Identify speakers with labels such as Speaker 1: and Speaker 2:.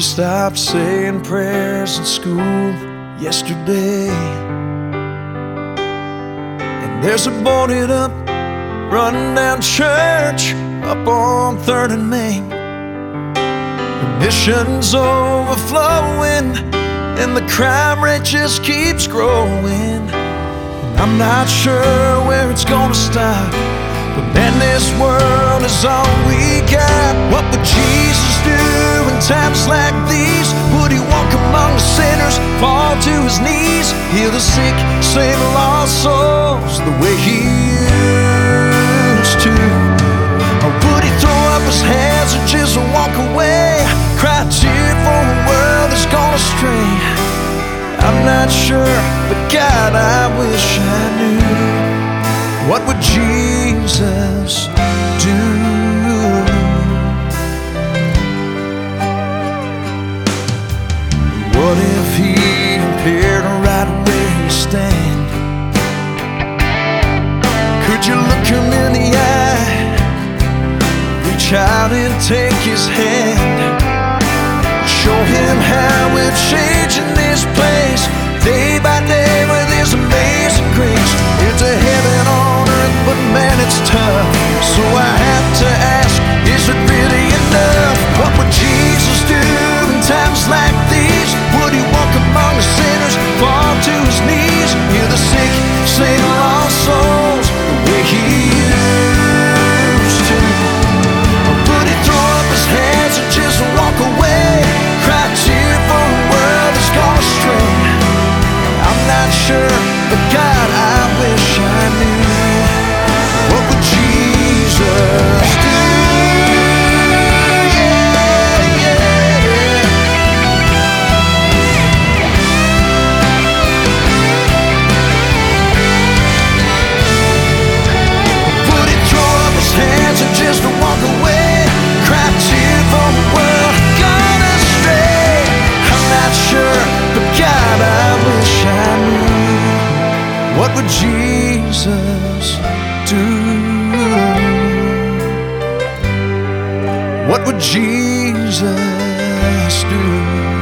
Speaker 1: stopped saying prayers in school yesterday. And there's a boarded up, run down church up on 3rd and Main. The mission's overflowing, and the crime rate just keeps growing. And I'm not sure where it's gonna stop. But man, this world is all we got. What would Jesus times like these? Would he walk among the sinners, fall to his knees, heal the sick, save lost souls the way he used to? Or would he throw up his hands and just walk away? Cry tear for a world that's gone astray. I'm not sure, but God, I wish I knew. What would Jesus You look him in the eye? Reach out and take his hand. Show him how we're changing this place day by day with his amazing grace. It's a heaven on earth, but man, it's tough. So I have to ask, is it really enough? What would Jesus do in times like these? Would he walk among the sinners, fall to his knees, heal the sick, save would Jesus do? What would Jesus do?